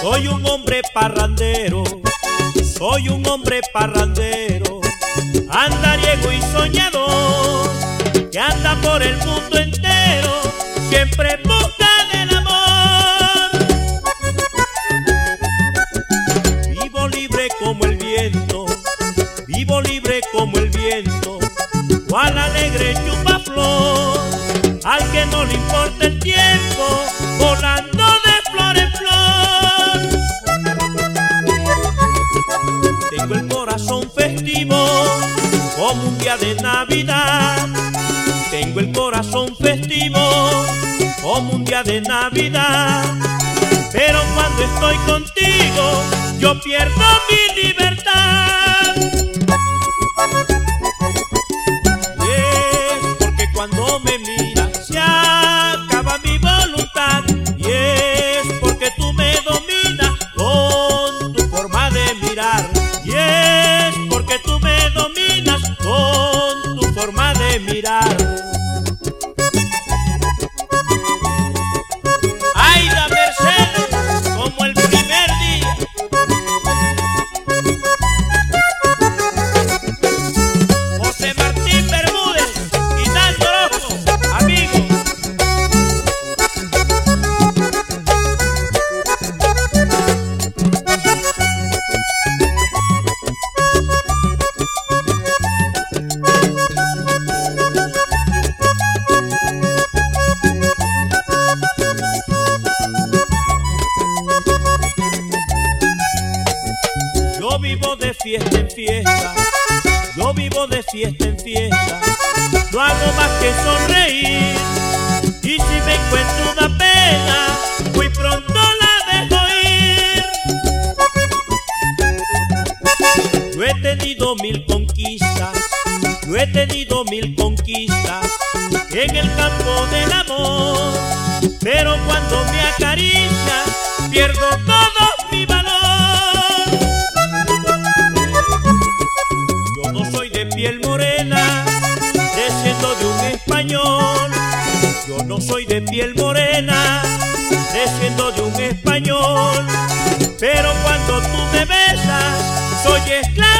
Soy un hombre parrandero, soy un hombre parrandero, andariego y soñador, que anda por el como el viento, cual alegre chupaflor, al que no le importa el tiempo, volando de flor en flor. Tengo el corazón festivo, como un día de Navidad. Tengo el corazón festivo, como un día de Navidad. Pero cuando estoy contigo, yo pierdo mi libertad. Y fiesta en fiesta, yo vivo de fiesta en fiesta, no hago más que sonreír. Y si me encuentro una pena, muy pronto la dejo ir. Yo he tenido mil conquistas, yo he tenido mil conquistas en el campo del amor, pero cuando me acaricia, pierdo todo piel morena, desciendo de un español. Yo no soy de piel morena, desciendo de un español. Pero cuando tú me besas, soy esclavo